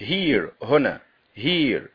here هنا here.